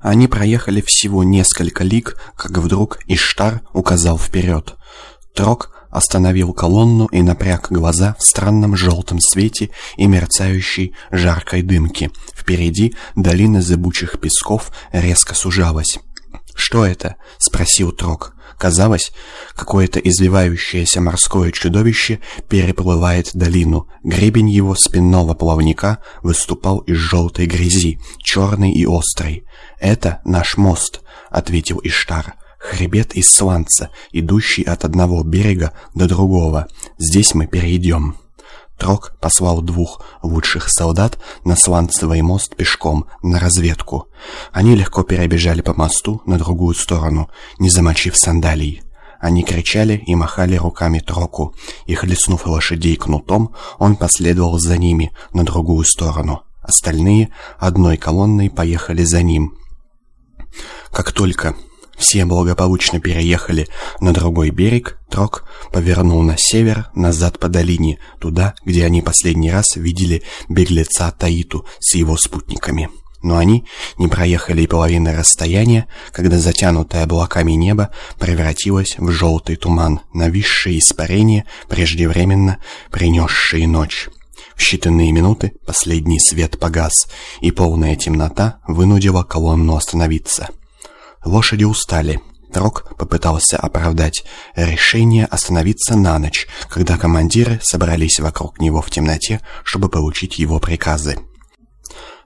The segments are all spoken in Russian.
Они проехали всего несколько лиг, как вдруг Иштар указал вперед. Трок остановил колонну и напряг глаза в странном желтом свете и мерцающей жаркой дымке. Впереди долина зыбучих песков резко сужалась. «Что это?» — спросил Трок. Казалось, какое-то извивающееся морское чудовище переплывает долину. Гребень его спинного плавника выступал из желтой грязи, черный и острый. «Это наш мост», — ответил Иштар. «Хребет из сланца, идущий от одного берега до другого. Здесь мы перейдем». Трок послал двух лучших солдат на Сланцевый мост пешком, на разведку. Они легко перебежали по мосту на другую сторону, не замочив сандалий. Они кричали и махали руками Троку, и, хлестнув лошадей кнутом, он последовал за ними на другую сторону. Остальные одной колонной поехали за ним. Как только все благополучно переехали на другой берег, Трок повернул на север, назад по долине, туда, где они последний раз видели беглеца Таиту с его спутниками. Но они не проехали и половины расстояния, когда затянутое облаками небо превратилось в желтый туман, нависшее испарение, преждевременно принесшие ночь. В считанные минуты последний свет погас, и полная темнота вынудила колонну остановиться. Лошади устали. Трок попытался оправдать решение остановиться на ночь, когда командиры собрались вокруг него в темноте, чтобы получить его приказы.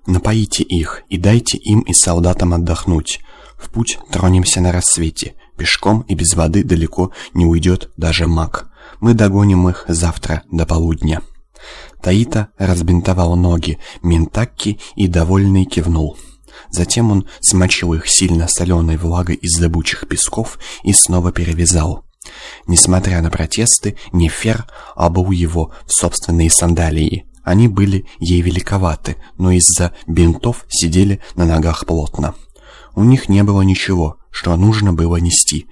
«Напоите их и дайте им и солдатам отдохнуть. В путь тронемся на рассвете. Пешком и без воды далеко не уйдет даже маг. Мы догоним их завтра до полудня». Таита разбинтовал ноги Ментакки и довольный кивнул. Затем он смочил их сильно соленой влагой из зыбучих песков и снова перевязал. Несмотря на протесты, Нефер обул его в собственные сандалии. Они были ей великоваты, но из-за бинтов сидели на ногах плотно. У них не было ничего, что нужно было нести.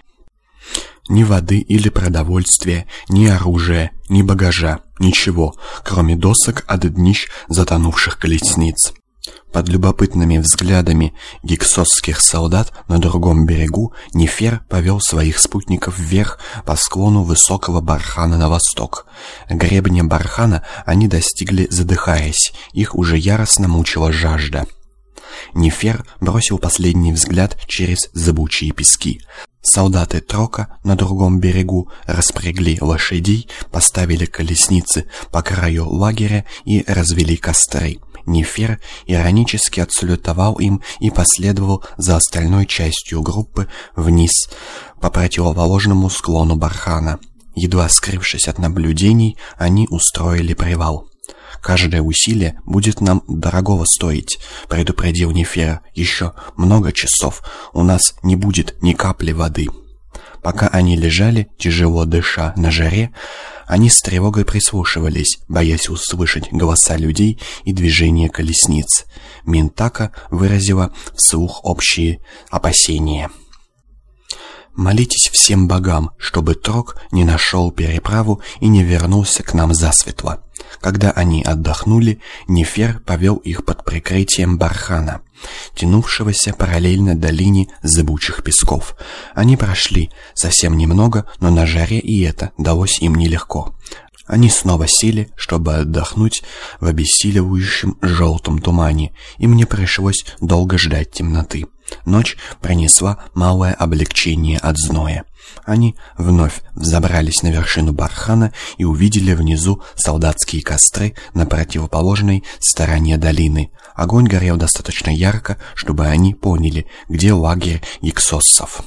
Ни воды или продовольствия, ни оружия, ни багажа, ничего, кроме досок от днищ затонувших колесниц. Под любопытными взглядами гиксосских солдат на другом берегу Нефер повел своих спутников вверх по склону высокого бархана на восток. Гребня бархана они достигли задыхаясь, их уже яростно мучила жажда. Нефер бросил последний взгляд через зыбучие пески. Солдаты Трока на другом берегу распрягли лошадей, поставили колесницы по краю лагеря и развели костры. Нефер иронически отсалютовал им и последовал за остальной частью группы вниз по противоположному склону бархана. Едва скрывшись от наблюдений, они устроили привал. «Каждое усилие будет нам дорогого стоить», — предупредил Нефер. «Еще много часов. У нас не будет ни капли воды». Пока они лежали, тяжело дыша на жаре, они с тревогой прислушивались, боясь услышать голоса людей и движения колесниц. Ментака выразила вслух общие опасения. «Молитесь всем богам, чтобы Трок не нашел переправу и не вернулся к нам засветло». Когда они отдохнули, Нефер повел их под прикрытием бархана, тянувшегося параллельно долине зыбучих песков. Они прошли совсем немного, но на жаре и это далось им нелегко. Они снова сели, чтобы отдохнуть в обессиливающем желтом тумане, и мне пришлось долго ждать темноты. Ночь принесла малое облегчение от зноя. Они вновь взобрались на вершину бархана и увидели внизу солдатские костры на противоположной стороне долины. Огонь горел достаточно ярко, чтобы они поняли, где лагерь иксоссов.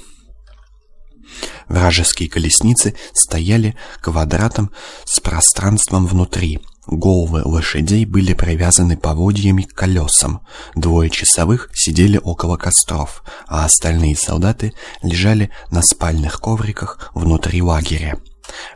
Вражеские колесницы стояли квадратом с пространством внутри. Головы лошадей были привязаны поводьями к колесам. Двое часовых сидели около костров, а остальные солдаты лежали на спальных ковриках внутри лагеря.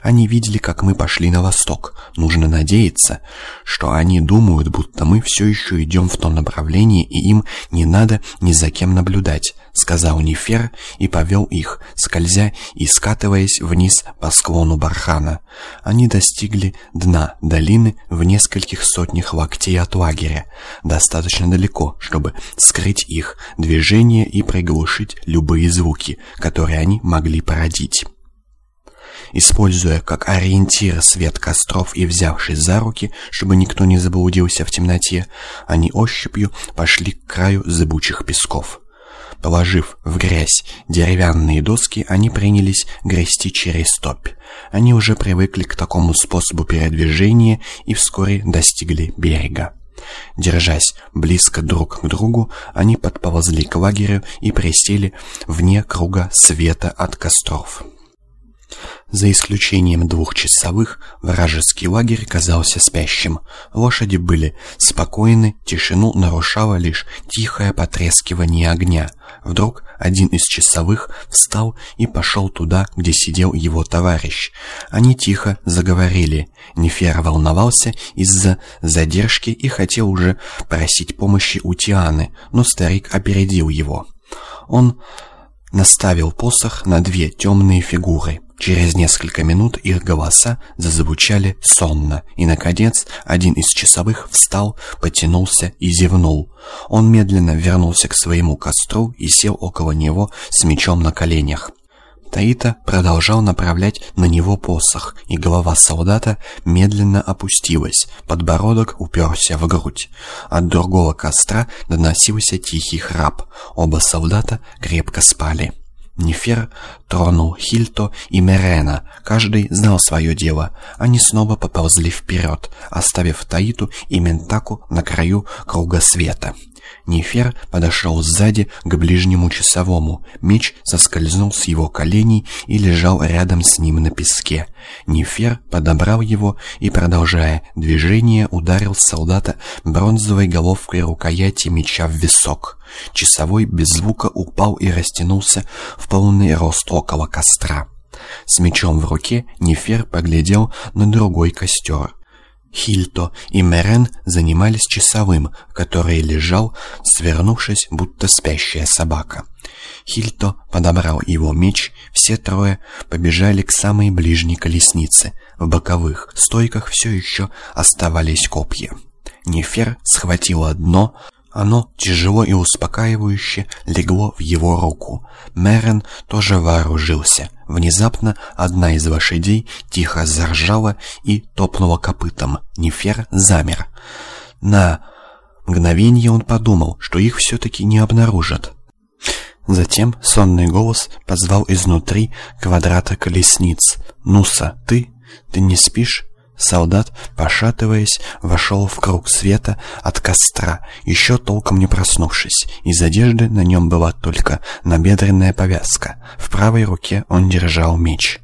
Они видели, как мы пошли на восток. Нужно надеяться, что они думают, будто мы все еще идем в том направлении, и им не надо ни за кем наблюдать», — сказал Нефер и повел их, скользя и скатываясь вниз по склону бархана. Они достигли дна долины в нескольких сотнях локтей от лагеря, достаточно далеко, чтобы скрыть их движение и приглушить любые звуки, которые они могли породить. Используя как ориентир свет костров и взявшись за руки, чтобы никто не заблудился в темноте, они ощупью пошли к краю зыбучих песков. Положив в грязь деревянные доски, они принялись грести через топь. Они уже привыкли к такому способу передвижения и вскоре достигли берега. Держась близко друг к другу, они подползли к лагерю и присели вне круга света от костров. За исключением двух часовых, вражеский лагерь казался спящим. Лошади были спокойны, тишину нарушало лишь тихое потрескивание огня. Вдруг один из часовых встал и пошел туда, где сидел его товарищ. Они тихо заговорили. Нефер волновался из-за задержки и хотел уже просить помощи у Тианы, но старик опередил его. Он наставил посох на две темные фигуры. Через несколько минут их голоса зазвучали сонно, и, наконец, один из часовых встал, потянулся и зевнул. Он медленно вернулся к своему костру и сел около него с мечом на коленях. Таита продолжал направлять на него посох, и голова солдата медленно опустилась, подбородок уперся в грудь. От другого костра доносился тихий храп, оба солдата крепко спали. Нефер тронул Хильто и Мерена. Каждый знал свое дело. Они снова поползли вперед, оставив Таиту и Ментаку на краю круга света. Нефер подошел сзади к ближнему часовому. Меч соскользнул с его коленей и лежал рядом с ним на песке. Нефер подобрал его и, продолжая движение, ударил солдата бронзовой головкой рукояти меча в висок. Часовой без звука упал и растянулся в полный рост около костра. С мечом в руке Нефер поглядел на другой костер. Хильто и Мерен занимались часовым, который лежал, свернувшись, будто спящая собака. Хильто подобрал его меч, все трое побежали к самой ближней колеснице. В боковых стойках все еще оставались копья. Нефер схватил одно, оно тяжело и успокаивающе легло в его руку. Мерен тоже вооружился. Внезапно одна из лошадей тихо заржала и топнула копытом. Нефер замер. На мгновение он подумал, что их все-таки не обнаружат. Затем сонный голос позвал изнутри квадрата колесниц. «Нуса, ты? Ты не спишь?» Солдат, пошатываясь, вошел в круг света от костра, еще толком не проснувшись. Из одежды на нем была только набедренная повязка. В правой руке он держал меч.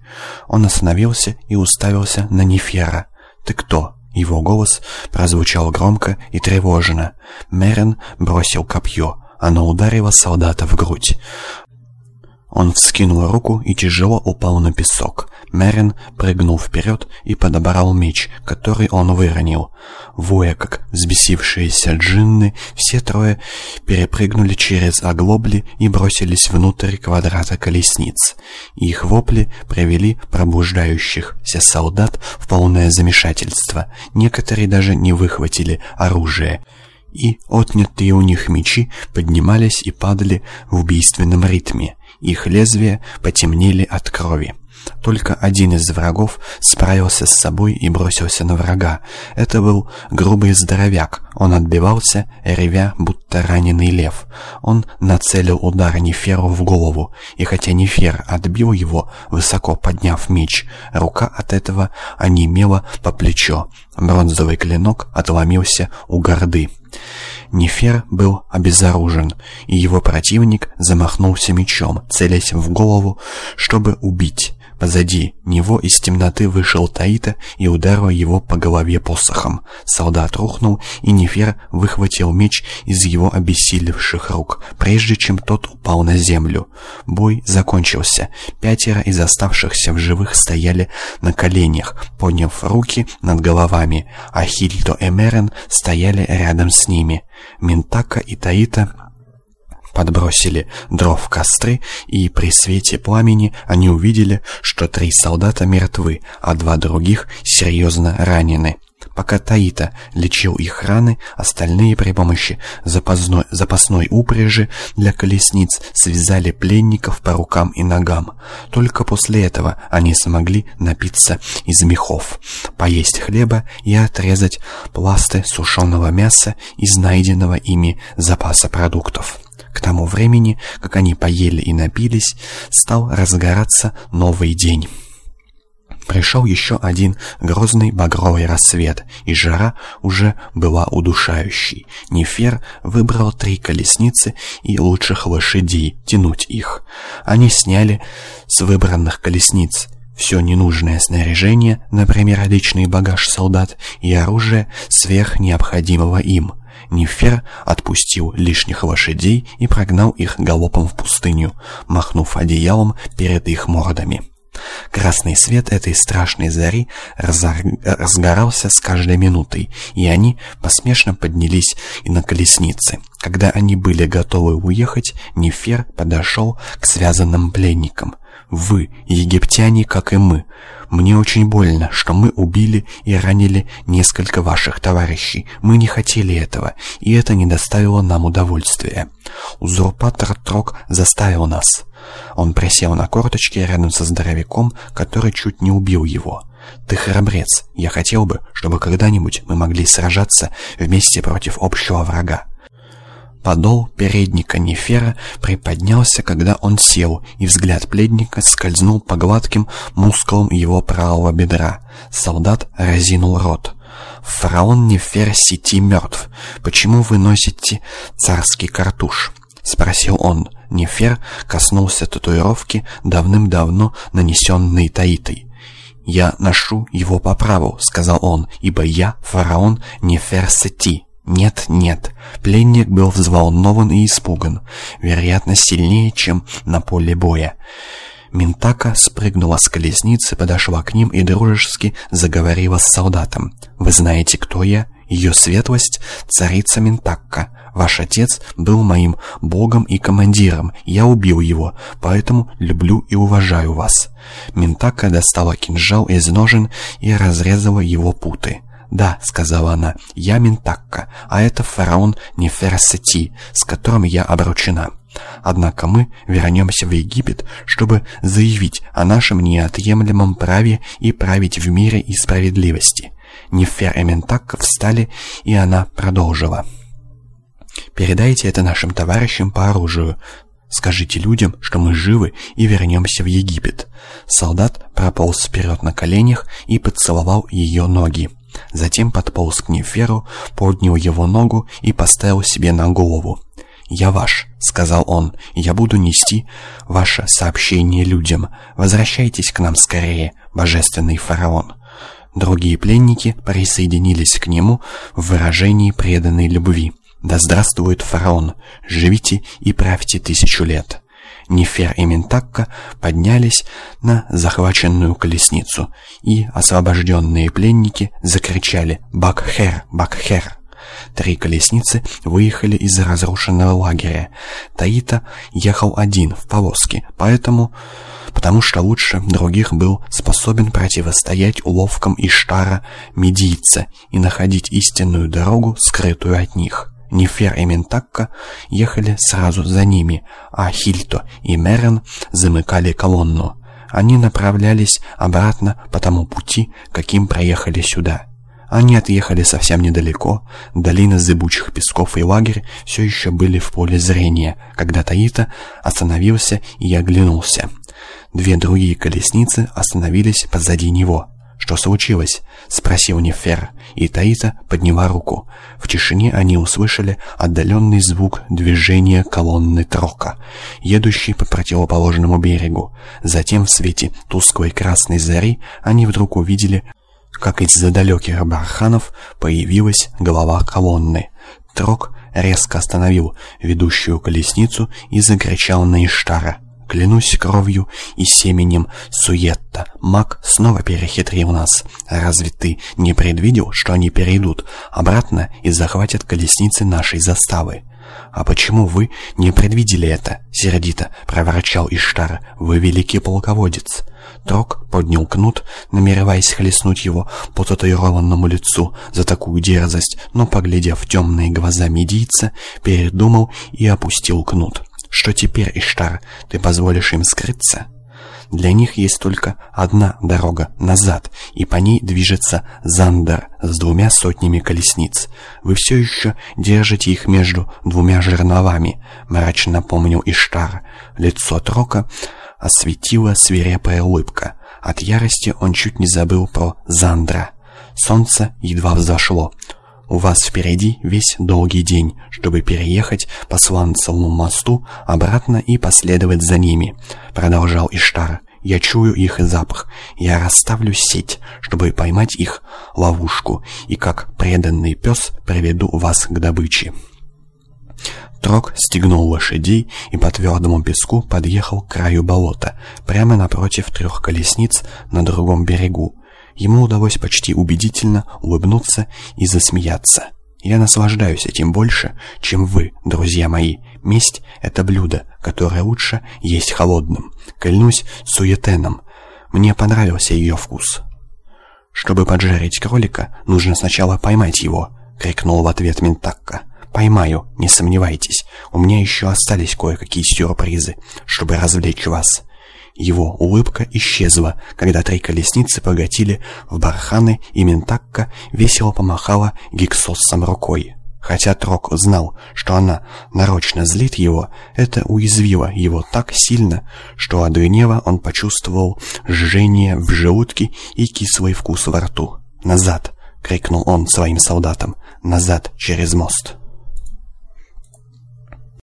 Он остановился и уставился на Нефера. «Ты кто?» Его голос прозвучал громко и тревожно. Мерен бросил копье. Оно ударило солдата в грудь. Он вскинул руку и тяжело упал на песок. Мерин прыгнул вперед и подобрал меч, который он выронил. Воя, как взбесившиеся джинны, все трое перепрыгнули через оглобли и бросились внутрь квадрата колесниц. Их вопли привели пробуждающихся солдат в полное замешательство. Некоторые даже не выхватили оружие и отнятые у них мечи поднимались и падали в убийственном ритме. Их лезвия потемнели от крови. Только один из врагов справился с собой и бросился на врага. Это был грубый здоровяк. Он отбивался, ревя, будто раненый лев. Он нацелил удар Неферу в голову, и хотя Нефер отбил его, высоко подняв меч, рука от этого онемела по плечо. Бронзовый клинок отломился у горды. Нефер был обезоружен, и его противник замахнулся мечом, целясь в голову, чтобы убить. Позади него из темноты вышел Таита и ударил его по голове посохом. Солдат рухнул, и Нефер выхватил меч из его обессилевших рук, прежде чем тот упал на землю. Бой закончился. Пятеро из оставшихся в живых стояли на коленях, подняв руки над головами, а Хильто и Мерен стояли рядом с ними. Ментака и Таита подбросили дров костры, и при свете пламени они увидели, что три солдата мертвы, а два других серьезно ранены. Пока Таита лечил их раны, остальные при помощи запасной, запасной упряжи для колесниц связали пленников по рукам и ногам. Только после этого они смогли напиться из мехов, поесть хлеба и отрезать пласты сушеного мяса из найденного ими запаса продуктов. К тому времени, как они поели и напились, стал разгораться новый день. Пришел еще один грозный багровый рассвет, и жара уже была удушающей. Нефер выбрал три колесницы и лучших лошадей тянуть их. Они сняли с выбранных колесниц все ненужное снаряжение, например, личный багаж солдат и оружие сверх необходимого им – Нефер отпустил лишних лошадей и прогнал их галопом в пустыню, махнув одеялом перед их мордами. Красный свет этой страшной зари разгорался с каждой минутой, и они посмешно поднялись и на колеснице. Когда они были готовы уехать, Нефер подошел к связанным пленникам. «Вы, египтяне, как и мы, мне очень больно, что мы убили и ранили несколько ваших товарищей. Мы не хотели этого, и это не доставило нам удовольствия. Узурпатор Трок заставил нас. Он присел на корточки рядом со здоровяком, который чуть не убил его. «Ты храбрец. Я хотел бы, чтобы когда-нибудь мы могли сражаться вместе против общего врага. Подол передника Нефера приподнялся, когда он сел, и взгляд пледника скользнул по гладким мускулам его правого бедра. Солдат разинул рот. «Фараон Нефер Сети мертв. Почему вы носите царский картуш?» — спросил он. Нефер коснулся татуировки, давным-давно нанесенной Таитой. «Я ношу его по праву», — сказал он, — «ибо я фараон Нефер Сети». Нет, нет. Пленник был взволнован и испуган, вероятно, сильнее, чем на поле боя. Ментака спрыгнула с колесницы, подошла к ним и дружески заговорила с солдатом. «Вы знаете, кто я? Ее светлость — царица Ментакка. Ваш отец был моим богом и командиром. Я убил его, поэтому люблю и уважаю вас». Ментака достала кинжал из ножен и разрезала его путы. «Да», — сказала она, — «я Ментакка, а это фараон Неферсети, с которым я обручена. Однако мы вернемся в Египет, чтобы заявить о нашем неотъемлемом праве и править в мире и справедливости». Нефер и Ментакка встали, и она продолжила. «Передайте это нашим товарищам по оружию. Скажите людям, что мы живы и вернемся в Египет». Солдат прополз вперед на коленях и поцеловал ее ноги. Затем подполз к Неферу, поднял его ногу и поставил себе на голову. «Я ваш», — сказал он, — «я буду нести ваше сообщение людям. Возвращайтесь к нам скорее, божественный фараон». Другие пленники присоединились к нему в выражении преданной любви. «Да здравствует фараон! Живите и правьте тысячу лет!» Нефер и Ментакка поднялись на захваченную колесницу, и освобожденные пленники закричали «Бакхер! Бакхер!». Три колесницы выехали из разрушенного лагеря. Таита ехал один в повозке, поэтому потому что лучше других был способен противостоять уловкам Иштара Медийца и находить истинную дорогу, скрытую от них. Нефер и Ментакка ехали сразу за ними, а Хильто и Мерен замыкали колонну. Они направлялись обратно по тому пути, каким проехали сюда. Они отъехали совсем недалеко, долина зыбучих песков и лагерь все еще были в поле зрения, когда Таита остановился и оглянулся. Две другие колесницы остановились позади него. «Что случилось?» — спросил Нефер, и Таита подняла руку. В тишине они услышали отдаленный звук движения колонны трока, едущей по противоположному берегу. Затем в свете тусклой красной зари они вдруг увидели, как из-за далеких барханов появилась голова колонны. Трок резко остановил ведущую колесницу и закричал на Иштара. Клянусь кровью и семенем Суетта, маг снова перехитрил нас. Разве ты не предвидел, что они перейдут обратно и захватят колесницы нашей заставы? «А почему вы не предвидели это?» — сердито проворчал Иштар. «Вы великий полководец». Трок поднял кнут, намереваясь хлестнуть его по татуированному лицу за такую дерзость, но, поглядев в темные глаза медийца, передумал и опустил кнут. Что теперь, Иштар, ты позволишь им скрыться? Для них есть только одна дорога назад, и по ней движется Зандер с двумя сотнями колесниц. Вы все еще держите их между двумя жерновами, мрачно напомнил Иштар. Лицо Трока осветила свирепая улыбка. От ярости он чуть не забыл про Зандра. Солнце едва взошло. У вас впереди весь долгий день, чтобы переехать по Сланцевому мосту обратно и последовать за ними», — продолжал Иштар. «Я чую их запах. Я расставлю сеть, чтобы поймать их ловушку, и как преданный пес приведу вас к добыче». Трок стегнул лошадей и по твердому песку подъехал к краю болота, прямо напротив трех колесниц на другом берегу. Ему удалось почти убедительно улыбнуться и засмеяться. «Я наслаждаюсь этим больше, чем вы, друзья мои. Месть — это блюдо, которое лучше есть холодным. Клянусь суетеном. Мне понравился ее вкус». «Чтобы поджарить кролика, нужно сначала поймать его», — крикнул в ответ Ментакка. «Поймаю, не сомневайтесь. У меня еще остались кое-какие сюрпризы, чтобы развлечь вас». Его улыбка исчезла, когда три колесницы погатили в барханы, и Ментакка весело помахала гиксоссом рукой. Хотя Трок знал, что она нарочно злит его, это уязвило его так сильно, что от гнева он почувствовал жжение в желудке и кислый вкус во рту. «Назад!» — крикнул он своим солдатам. «Назад, через мост!»